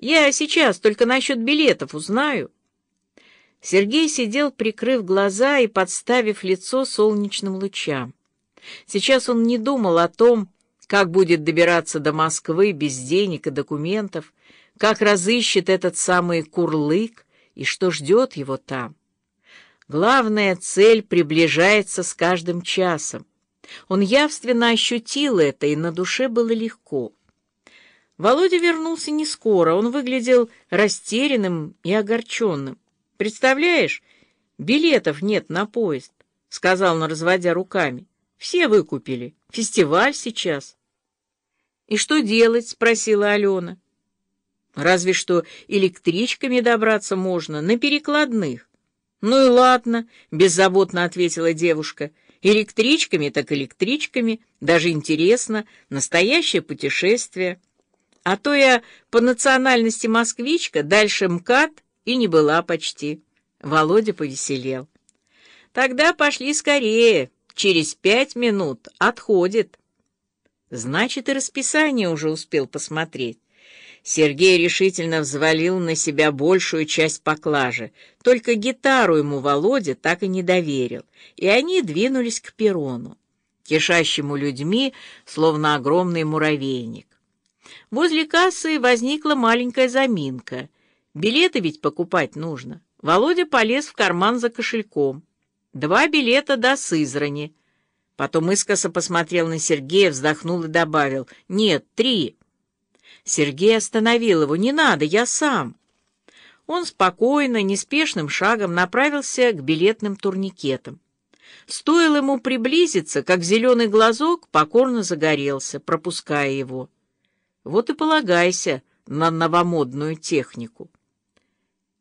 Я сейчас только насчет билетов узнаю». Сергей сидел, прикрыв глаза и подставив лицо солнечным лучам. Сейчас он не думал о том, как будет добираться до Москвы без денег и документов, как разыщет этот самый Курлык и что ждет его там. Главная цель приближается с каждым часом. Он явственно ощутил это, и на душе было легко. Володя вернулся не скоро, он выглядел растерянным и огорченным. «Представляешь, билетов нет на поезд», — сказал он, разводя руками. «Все выкупили. Фестиваль сейчас». «И что делать?» — спросила Алена. «Разве что электричками добраться можно, на перекладных». «Ну и ладно», — беззаботно ответила девушка. «Электричками так электричками, даже интересно, настоящее путешествие». А то я по национальности москвичка, дальше МКАД и не была почти. Володя повеселел. Тогда пошли скорее, через пять минут отходит. Значит, и расписание уже успел посмотреть. Сергей решительно взвалил на себя большую часть поклажи. Только гитару ему Володя так и не доверил, и они двинулись к перрону, кишащему людьми, словно огромный муравейник. Возле кассы возникла маленькая заминка. Билеты ведь покупать нужно. Володя полез в карман за кошельком. Два билета до Сызрани. Потом искоса посмотрел на Сергея, вздохнул и добавил. «Нет, три». Сергей остановил его. «Не надо, я сам». Он спокойно, неспешным шагом направился к билетным турникетам. Стоило ему приблизиться, как зеленый глазок покорно загорелся, пропуская его. Вот и полагайся на новомодную технику.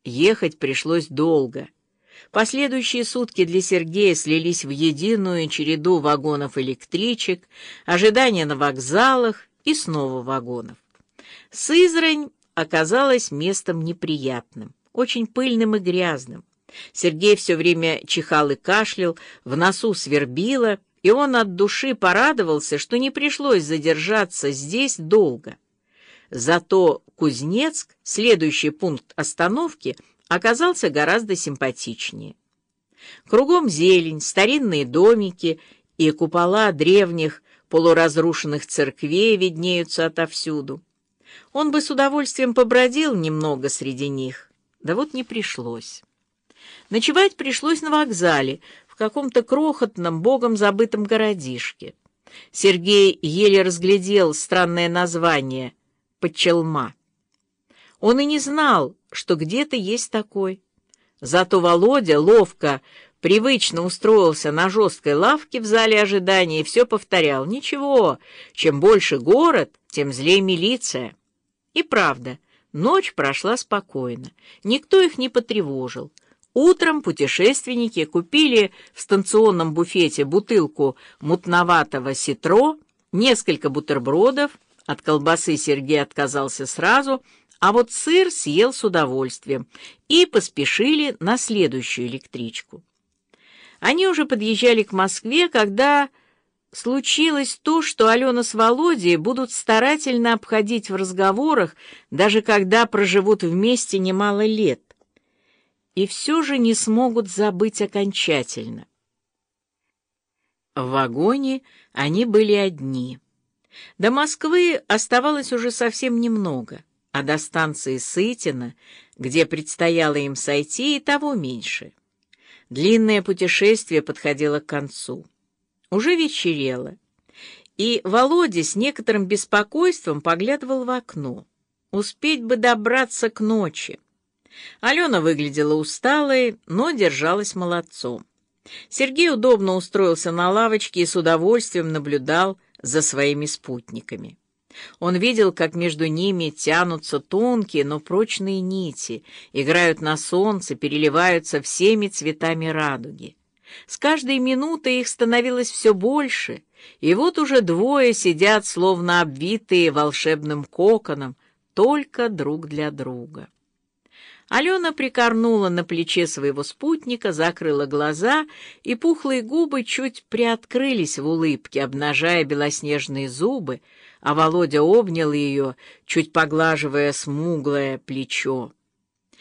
Ехать пришлось долго. Последующие сутки для Сергея слились в единую череду вагонов-электричек, ожидания на вокзалах и снова вагонов. Сызрань оказалась местом неприятным, очень пыльным и грязным. Сергей все время чихал и кашлял, в носу свербило, и он от души порадовался, что не пришлось задержаться здесь долго. Зато Кузнецк, следующий пункт остановки, оказался гораздо симпатичнее. Кругом зелень, старинные домики и купола древних полуразрушенных церквей виднеются отовсюду. Он бы с удовольствием побродил немного среди них, да вот не пришлось. Ночевать пришлось на вокзале, каком-то крохотном, богом забытом городишке. Сергей еле разглядел странное название «Почелма». Он и не знал, что где-то есть такой. Зато Володя ловко, привычно устроился на жесткой лавке в зале ожидания и все повторял. «Ничего, чем больше город, тем злее милиция». И правда, ночь прошла спокойно, никто их не потревожил. Утром путешественники купили в станционном буфете бутылку мутноватого ситро, несколько бутербродов, от колбасы Сергей отказался сразу, а вот сыр съел с удовольствием и поспешили на следующую электричку. Они уже подъезжали к Москве, когда случилось то, что Алена с Володей будут старательно обходить в разговорах, даже когда проживут вместе немало лет и все же не смогут забыть окончательно. В вагоне они были одни. До Москвы оставалось уже совсем немного, а до станции Сытина, где предстояло им сойти, и того меньше. Длинное путешествие подходило к концу. Уже вечерело, и Володя с некоторым беспокойством поглядывал в окно. Успеть бы добраться к ночи. Алена выглядела усталой, но держалась молодцом. Сергей удобно устроился на лавочке и с удовольствием наблюдал за своими спутниками. Он видел, как между ними тянутся тонкие, но прочные нити, играют на солнце, переливаются всеми цветами радуги. С каждой минутой их становилось все больше, и вот уже двое сидят, словно обвитые волшебным коконом, только друг для друга. Алена прикорнула на плече своего спутника, закрыла глаза, и пухлые губы чуть приоткрылись в улыбке, обнажая белоснежные зубы, а Володя обнял ее, чуть поглаживая смуглое плечо.